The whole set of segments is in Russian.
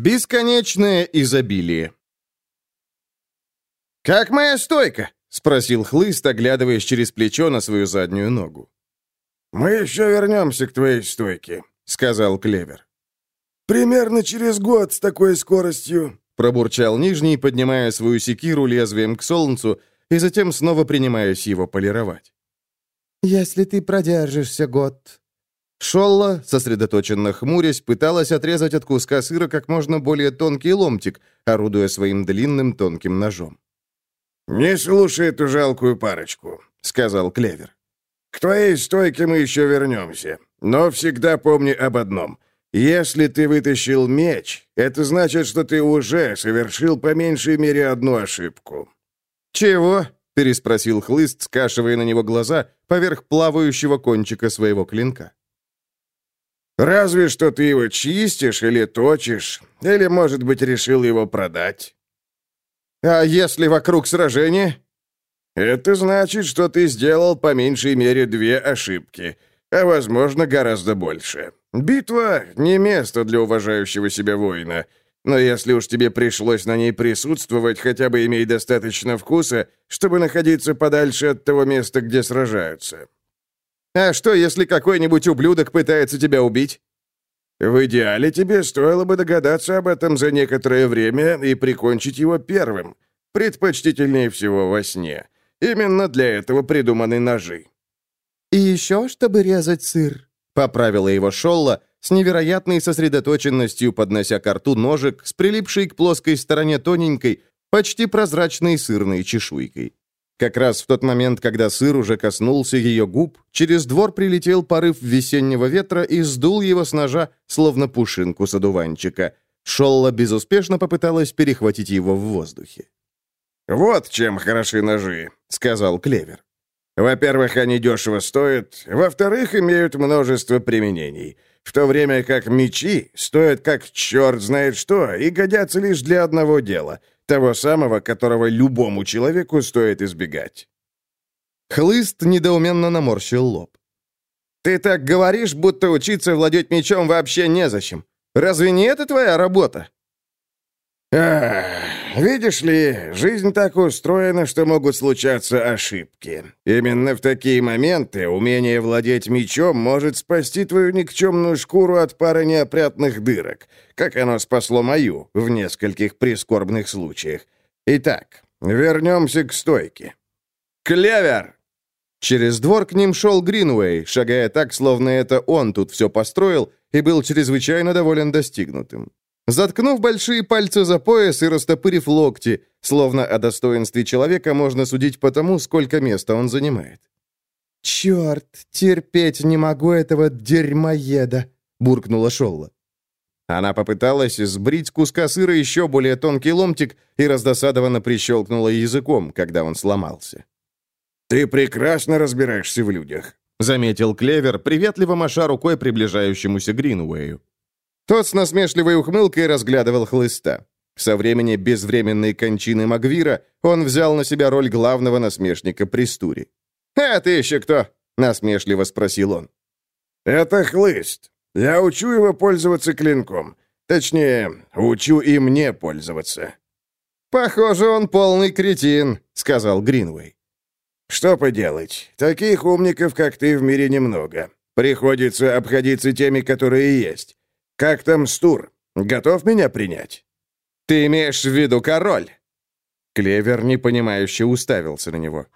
Бесконечное изобилие. «Как моя стойка?» — спросил Хлыст, оглядываясь через плечо на свою заднюю ногу. «Мы еще вернемся к твоей стойке», — сказал Клевер. «Примерно через год с такой скоростью», — пробурчал Нижний, поднимая свою секиру лезвием к солнцу и затем снова принимаясь его полировать. «Если ты продержишься год, Шолла, сосредоточенно хмурясь, пыталась отрезать от куска сыра как можно более тонкий ломтик, орудуя своим длинным тонким ножом. «Не слушай эту жалкую парочку», — сказал Клевер. «К твоей стойке мы еще вернемся, но всегда помни об одном. Если ты вытащил меч, это значит, что ты уже совершил по меньшей мере одну ошибку». «Чего?» — переспросил Хлыст, скашивая на него глаза поверх плавающего кончика своего клинка. Разве что ты его чистишь или точишь, или, может быть, решил его продать. А если вокруг сражения? Это значит, что ты сделал по меньшей мере две ошибки, а, возможно, гораздо больше. Битва — не место для уважающего себя воина, но если уж тебе пришлось на ней присутствовать, хотя бы имей достаточно вкуса, чтобы находиться подальше от того места, где сражаются. А что, если какой-нибудь ублюдок пытается тебя убить? В идеале тебе стоило бы догадаться об этом за некоторое время и прикончить его первым. Предпочтительнее всего во сне. Именно для этого придуманы ножи. «И еще, чтобы резать сыр», — поправила его Шолла, с невероятной сосредоточенностью поднося к рту ножик с прилипшей к плоской стороне тоненькой, почти прозрачной сырной чешуйкой. Как раз в тот момент, когда сыр уже коснулся ее губ, через двор прилетел порыв весеннего ветра и сдул его с ножа, словно пушинку с одуванчика. Шолла безуспешно попыталась перехватить его в воздухе. «Вот чем хороши ножи», — сказал Клевер. «Во-первых, они дешево стоят, во-вторых, имеют множество применений, в то время как мечи стоят как черт знает что и годятся лишь для одного дела — того самого, которого любому человеку стоит избегать. Хлыст недоуменно наморщил лоб. «Ты так говоришь, будто учиться владеть мечом вообще незачем. Разве не это твоя работа?» Ах, видишь ли, жизнь так устроена, что могут случаться ошибки. Именно в такие моменты умение владеть мечом может спасти твою никчемную шкуру от пары неопрятных дырок, как оно спасло мою в нескольких прискорбных случаях. Итак, вернемся к стойке. «Клевер!» Через двор к ним шел Гринуэй, шагая так, словно это он тут все построил, и был чрезвычайно доволен достигнутым. Заткнув большие пальцы за пояс и растопырив локти, словно о достоинстве человека можно судить по тому, сколько места он занимает. «Черт, терпеть не могу этого дерьмоеда!» — буркнула Шолла. Она попыталась сбрить куска сыра еще более тонкий ломтик и раздосадованно прищелкнула языком, когда он сломался. «Ты прекрасно разбираешься в людях», — заметил Клевер, приветливо маша рукой приближающемуся Гринуэю. Тот с насмешливой ухмылкой разглядывал хлыста. Со времени безвременной кончины Магвира он взял на себя роль главного насмешника при стуре. «А ты еще кто?» — насмешливо спросил он. «Это хлыст. Я учу его пользоваться клинком. Точнее, учу и мне пользоваться». «Похоже, он полный кретин», — сказал Гринвей. «Что поделать? Таких умников, как ты, в мире немного. Приходится обходиться теми, которые есть. «Как там Стур? Готов меня принять?» «Ты имеешь в виду король?» Клевер непонимающе уставился на него.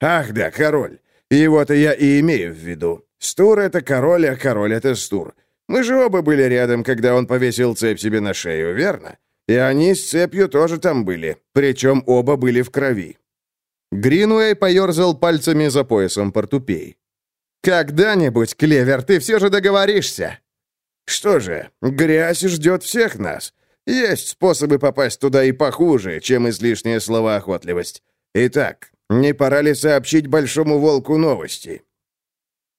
«Ах да, король. Его-то я и имею в виду. Стур — это король, а король — это Стур. Мы же оба были рядом, когда он повесил цепь себе на шею, верно? И они с цепью тоже там были, причем оба были в крови». Гринуэй поерзал пальцами за поясом портупей. «Когда-нибудь, Клевер, ты все же договоришься!» Что же, грязь ждет всех нас. Есть способы попасть туда и похуже, чем излишняя словоохотливость. Итак, не пора ли сообщить Большому Волку новости?»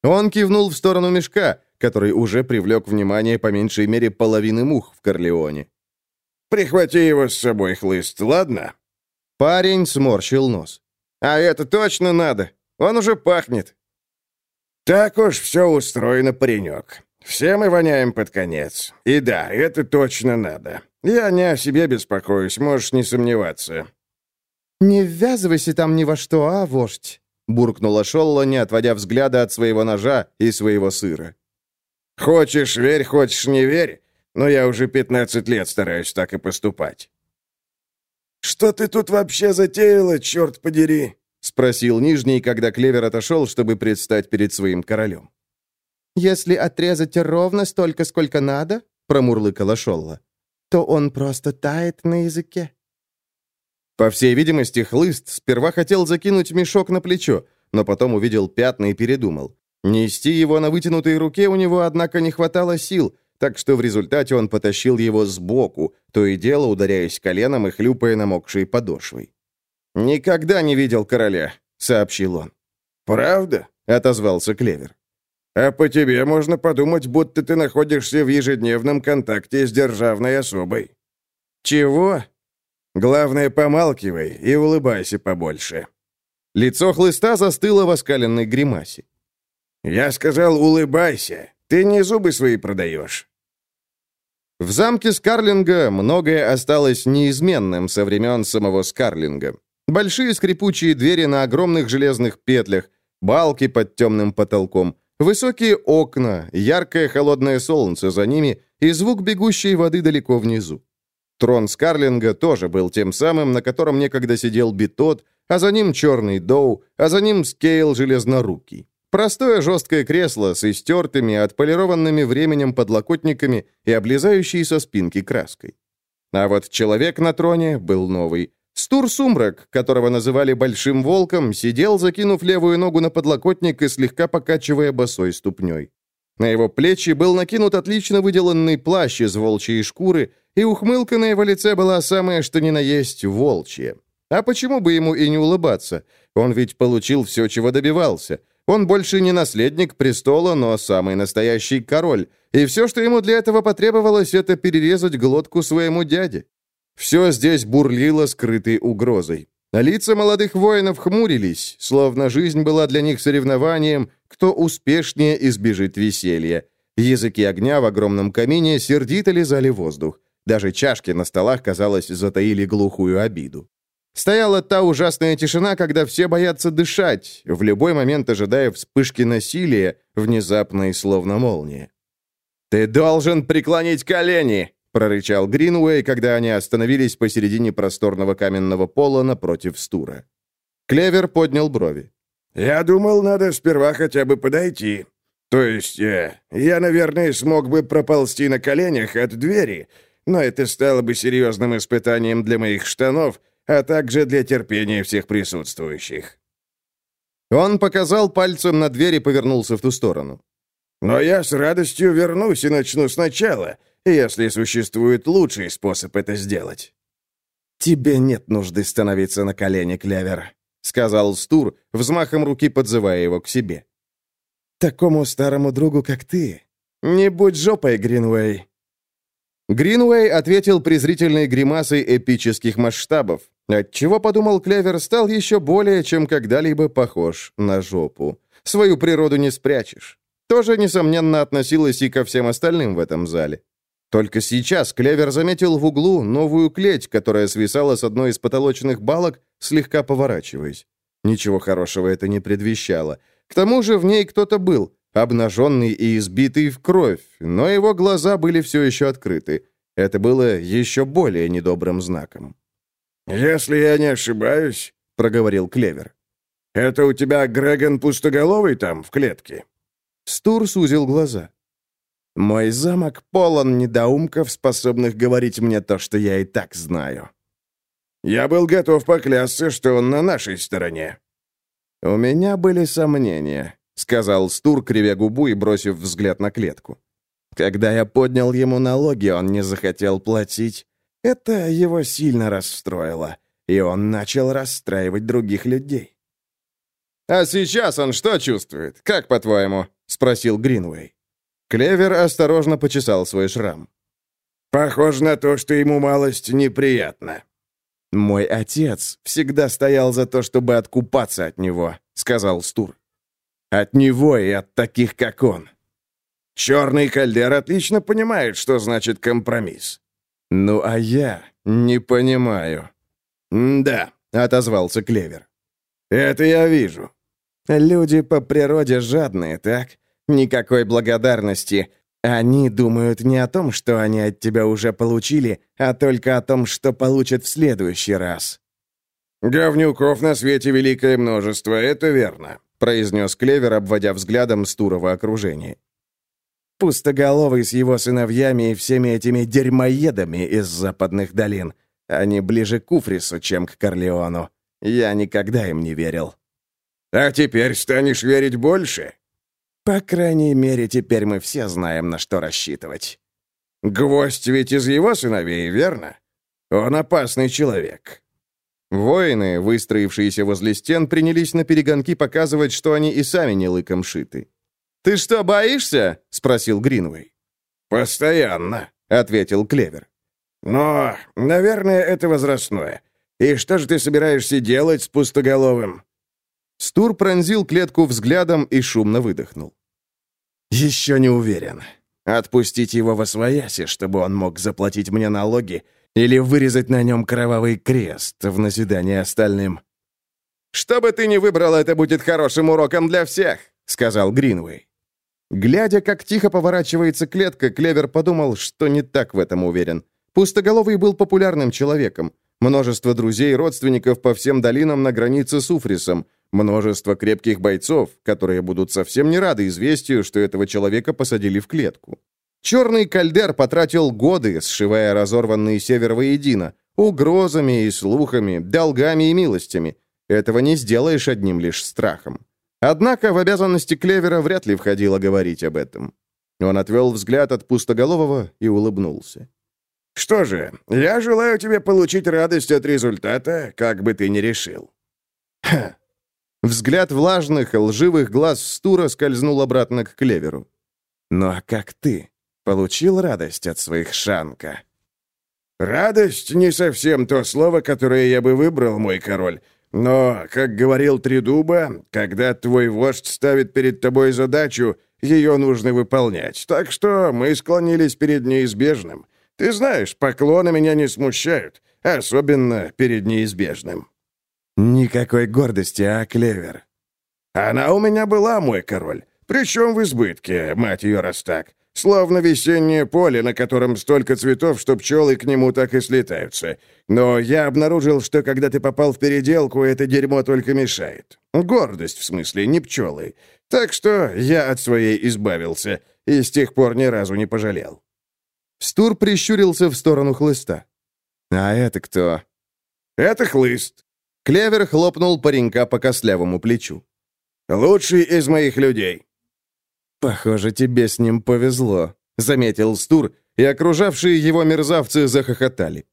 Он кивнул в сторону мешка, который уже привлек внимание по меньшей мере половины мух в Корлеоне. «Прихвати его с собой, хлыст, ладно?» Парень сморщил нос. «А это точно надо. Он уже пахнет». «Так уж все устроено, паренек. Все мы воняем под конец. И да, это точно надо. Я не о себе беспокоюсь, можешь не сомневаться». «Не ввязывайся там ни во что, а, вождь?» — буркнула Шолла, не отводя взгляда от своего ножа и своего сыра. «Хочешь — верь, хочешь — не верь, но я уже пятнадцать лет стараюсь так и поступать». «Что ты тут вообще затеяла, черт подери?» — спросил Нижний, когда Клевер отошел, чтобы предстать перед своим королем. «Если отрезать ровно столько, сколько надо», — промурлыкала Шолла, «то он просто тает на языке». По всей видимости, хлыст сперва хотел закинуть мешок на плечо, но потом увидел пятна и передумал. Нести его на вытянутой руке у него, однако, не хватало сил, так что в результате он потащил его сбоку, то и дело ударяясь коленом и хлюпая намокшей подошвой. «Никогда не видел короля», — сообщил он. «Правда?» — отозвался Клевер. «А по тебе можно подумать, будто ты находишься в ежедневном контакте с державной особой». «Чего?» «Главное, помалкивай и улыбайся побольше». Лицо хлыста застыло в оскаленной гримасе. «Я сказал, улыбайся. Ты не зубы свои продаешь». В замке Скарлинга многое осталось неизменным со времен самого Скарлинга. Большие скрипучие двери на огромных железных петлях, балки под темным потолком, высокие окна, яркое холодное солнце за ними и звук бегущей воды далеко внизу. Трон Скарлинга тоже был тем самым, на котором некогда сидел Битот, а за ним Черный Доу, а за ним Скейл Железнорукий. Простое жесткое кресло с истертыми, отполированными временем подлокотниками и облезающей со спинки краской. А вот человек на троне был новый. Стур Сумрак, которого называли Большим Волком, сидел, закинув левую ногу на подлокотник и слегка покачивая босой ступней. На его плечи был накинут отлично выделанный плащ из волчьей шкуры, и ухмылка на его лице была самая что ни на есть волчья. А почему бы ему и не улыбаться? Он ведь получил все, чего добивался — он больше не наследник престола, но самый настоящий король, и все, что ему для этого потребовалось, это перерезать глотку своему дяде. Все здесь бурлило скрытой угрозой. Лица молодых воинов хмурились, словно жизнь была для них соревнованием, кто успешнее избежит веселья. Языки огня в огромном камине сердито лизали воздух. Даже чашки на столах, казалось, затаили глухую обиду. Стояла та ужасная тишина, когда все боятся дышать, в любой момент ожидая вспышки насилия, внезапной словно молния. «Ты должен преклонить колени!» — прорычал Гринуэй, когда они остановились посередине просторного каменного пола напротив стура. Клевер поднял брови. «Я думал, надо сперва хотя бы подойти. То есть, э, я, наверное, смог бы проползти на коленях от двери, но это стало бы серьезным испытанием для моих штанов — а также для терпения всех присутствующих». Он показал пальцем на дверь и повернулся в ту сторону. «Но я с радостью вернусь и начну сначала, если существует лучший способ это сделать». «Тебе нет нужды становиться на колени, Клевер», — сказал Стур, взмахом руки подзывая его к себе. «Такому старому другу, как ты, не будь жопой, Гринвей. Гринвей ответил презрительной гримасой эпических масштабов, отчего, подумал Клевер, стал еще более, чем когда-либо похож на жопу. Свою природу не спрячешь. Тоже, несомненно, относилось и ко всем остальным в этом зале. Только сейчас Клевер заметил в углу новую клеть, которая свисала с одной из потолочных балок, слегка поворачиваясь. Ничего хорошего это не предвещало. К тому же в ней кто-то был, обнаженный и избитый в кровь, но его глаза были все еще открыты. Это было еще более недобрым знаком. «Если я не ошибаюсь», — проговорил Клевер, — «это у тебя Грегон Пустоголовый там, в клетке?» Стур сузил глаза. «Мой замок полон недоумков, способных говорить мне то, что я и так знаю». «Я был готов поклясться, что он на нашей стороне». «У меня были сомнения», — сказал Стур, кривя губу и бросив взгляд на клетку. «Когда я поднял ему налоги, он не захотел платить. Это его сильно расстроило, и он начал расстраивать других людей». «А сейчас он что чувствует? Как, по-твоему?» — спросил Гринвей. Клевер осторожно почесал свой шрам. «Похоже на то, что ему малость неприятно». «Мой отец всегда стоял за то, чтобы откупаться от него», — сказал Стур. От него и от таких, как он. Черный кальдер отлично понимает, что значит компромисс. «Ну, а я не понимаю». «Да», — отозвался Клевер. «Это я вижу». «Люди по природе жадные, так? Никакой благодарности. Они думают не о том, что они от тебя уже получили, а только о том, что получат в следующий раз». «Говнюков на свете великое множество, это верно», произнес Клевер, обводя взглядом Стурова окружение. Пустоголовый с его сыновьями и всеми этими дерьмоедами из западных долин. Они ближе к Уфрису, чем к Корлеону. Я никогда им не верил. А теперь станешь верить больше? По крайней мере, теперь мы все знаем, на что рассчитывать. Гвоздь ведь из его сыновей, верно? Он опасный человек. Воины, выстроившиеся возле стен, принялись на перегонки показывать, что они и сами не лыком шиты. «Ты что, боишься?» — спросил Гринвей. «Постоянно», — ответил Клевер. «Но, наверное, это возрастное. И что же ты собираешься делать с пустоголовым?» Стур пронзил клетку взглядом и шумно выдохнул. «Еще не уверен. Отпустить его во свояси, чтобы он мог заплатить мне налоги, или вырезать на нем кровавый крест в назидание остальным». «Что бы ты ни выбрал, это будет хорошим уроком для всех», — сказал Гринвей. Глядя, как тихо поворачивается клетка, Клевер подумал, что не так в этом уверен. Пустоголовый был популярным человеком. Множество друзей и родственников по всем долинам на границе с Уфрисом. Множество крепких бойцов, которые будут совсем не рады известию, что этого человека посадили в клетку. Черный кальдер потратил годы, сшивая разорванный север воедино, угрозами и слухами, долгами и милостями. Этого не сделаешь одним лишь страхом. Однако в обязанности Клевера вряд ли входило говорить об этом. Он отвел взгляд от пустоголового и улыбнулся. «Что же, я желаю тебе получить радость от результата, как бы ты ни решил». Ха. Взгляд влажных, лживых глаз Стура скользнул обратно к Клеверу. «Ну а как ты? Получил радость от своих шанка?» «Радость — не совсем то слово, которое я бы выбрал, мой король. Но, как говорил Тридуба, когда твой вождь ставит перед тобой задачу, ее нужно выполнять. Так что мы склонились перед неизбежным. Ты знаешь, поклоны меня не смущают, особенно перед неизбежным». «Никакой гордости, а, Клевер?» «Она у меня была, мой король. Причем в избытке, мать ее раз так. Словно весеннее поле, на котором столько цветов, что пчелы к нему так и слетаются. Но я обнаружил, что когда ты попал в переделку, это дерьмо только мешает. Гордость, в смысле, не пчелы. Так что я от своей избавился и с тех пор ни разу не пожалел». Стур прищурился в сторону хлыста. «А это кто?» «Это хлыст». Клевер хлопнул паренька по костлявому плечу. «Лучший из моих людей». «Похоже, тебе с ним повезло», — заметил Стур, и окружавшие его мерзавцы захохотали.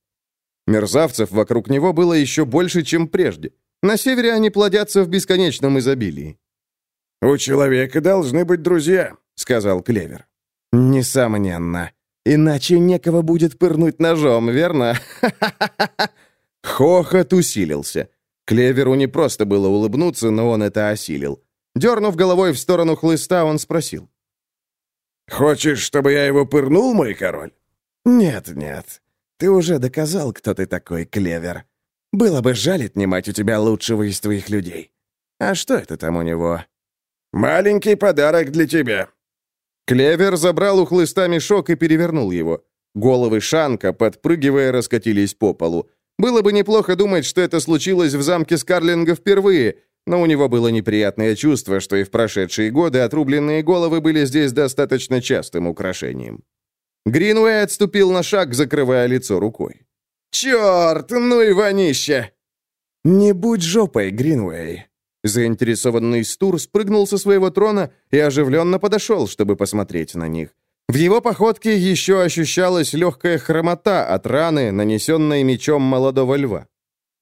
Мерзавцев вокруг него было еще больше, чем прежде. На севере они плодятся в бесконечном изобилии. «У человека должны быть друзья», — сказал Клевер. «Несомненно. Иначе некого будет пырнуть ножом, верно?» Хохот усилился. Клеверу не просто было улыбнуться, но он это осилил. Дернув головой в сторону хлыста, он спросил. «Хочешь, чтобы я его пырнул, мой король?» «Нет, нет. Ты уже доказал, кто ты такой, Клевер. Было бы жаль отнимать у тебя лучшего из твоих людей. А что это там у него?» «Маленький подарок для тебя». Клевер забрал у хлыста мешок и перевернул его. Головы Шанка, подпрыгивая, раскатились по полу. Было бы неплохо думать, что это случилось в замке Скарлинга впервые, но у него было неприятное чувство, что и в прошедшие годы отрубленные головы были здесь достаточно частым украшением. Гринуэй отступил на шаг, закрывая лицо рукой. «Черт, ну и вонище!» «Не будь жопой, Гринуэй!» Заинтересованный Стур спрыгнул со своего трона и оживленно подошел, чтобы посмотреть на них. В его походке еще ощущалась легкая хромота от раны, нанесенной мечом молодого льва.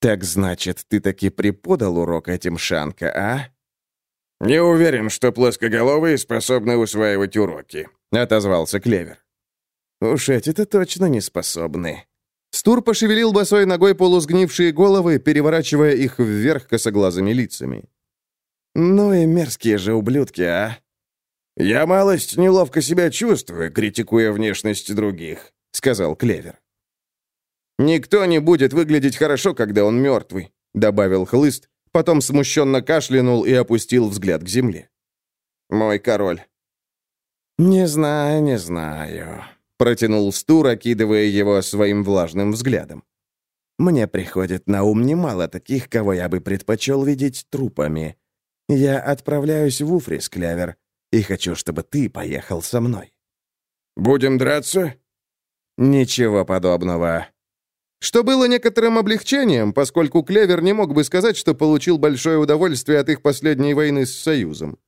«Так значит, ты таки преподал урок этим Шанка, а?» «Не уверен, что плоскоголовые способны усваивать уроки», — отозвался Клевер. «Уж эти-то точно не способны». Стур пошевелил босой ногой полусгнившие головы, переворачивая их вверх косоглазыми лицами. «Ну и мерзкие же ублюдки, а?» «Я малость неловко себя чувствую, критикуя внешность других», — сказал Клевер. «Никто не будет выглядеть хорошо, когда он мертвый», — добавил хлыст, потом смущенно кашлянул и опустил взгляд к земле. «Мой король». «Не знаю, не знаю», — протянул Стур, окидывая его своим влажным взглядом. «Мне приходит на ум немало таких, кого я бы предпочел видеть трупами. Я отправляюсь в Уфрис, Клявер, и хочу, чтобы ты поехал со мной». «Будем драться?» «Ничего подобного». Что было некоторым облегчением, поскольку Клевер не мог бы сказать, что получил большое удовольствие от их последней войны с Союзом.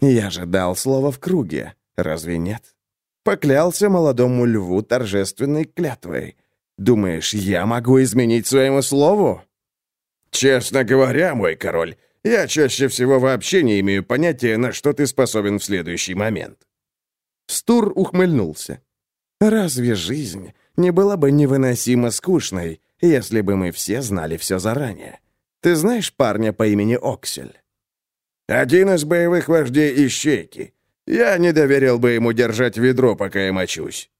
«Я же дал слово в круге, разве нет? Поклялся молодому льву торжественной клятвой. Думаешь, я могу изменить своему слову?» «Честно говоря, мой король, я чаще всего вообще не имею понятия, на что ты способен в следующий момент». Стур ухмыльнулся. «Разве жизнь не была бы невыносимо скучной, если бы мы все знали все заранее? Ты знаешь парня по имени Оксель?» «Один из боевых вождей Ищейки. Я не доверил бы ему держать ведро, пока я мочусь».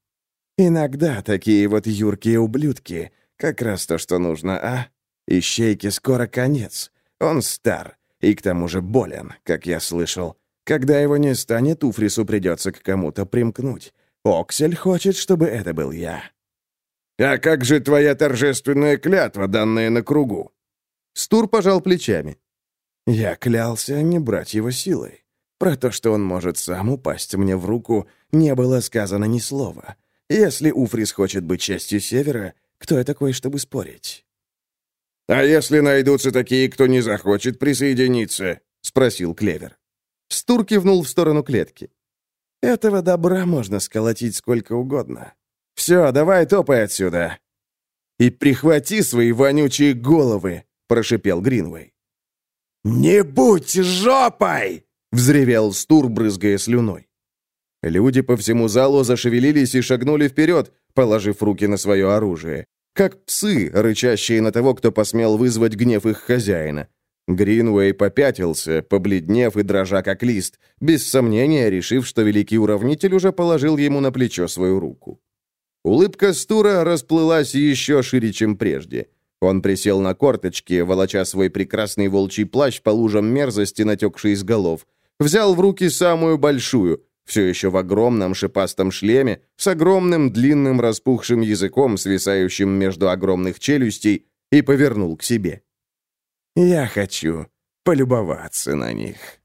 «Иногда такие вот юркие ублюдки. Как раз то, что нужно, а? Ищейке скоро конец. Он стар и к тому же болен, как я слышал. Когда его не станет, Уфрису придется к кому-то примкнуть. Оксель хочет, чтобы это был я». «А как же твоя торжественная клятва, данная на кругу?» Стур пожал плечами. «Я клялся не брать его силой. Про то, что он может сам упасть мне в руку, не было сказано ни слова. Если Уфрис хочет быть частью Севера, кто я такой, чтобы спорить?» «А если найдутся такие, кто не захочет присоединиться?» — спросил Клевер. Стур кивнул в сторону клетки. «Этого добра можно сколотить сколько угодно. Все, давай топай отсюда!» «И прихвати свои вонючие головы!» — прошипел Гринвей. «Не будь жопой!» — взревел Стур, брызгая слюной. Люди по всему залу зашевелились и шагнули вперед, положив руки на свое оружие. Как псы, рычащие на того, кто посмел вызвать гнев их хозяина. Гринвей попятился, побледнев и дрожа как лист, без сомнения решив, что великий уравнитель уже положил ему на плечо свою руку. Улыбка Стура расплылась еще шире, чем прежде. Он присел на корточки, волоча свой прекрасный волчий плащ по лужам мерзости, натекший из голов. Взял в руки самую большую, все еще в огромном шипастом шлеме, с огромным длинным распухшим языком, свисающим между огромных челюстей, и повернул к себе. Я хочу полюбоваться на них.